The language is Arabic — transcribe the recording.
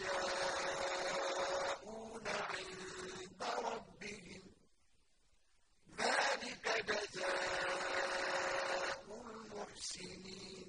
يشاءون عند ربهم. ذلك جزاء المحسنين.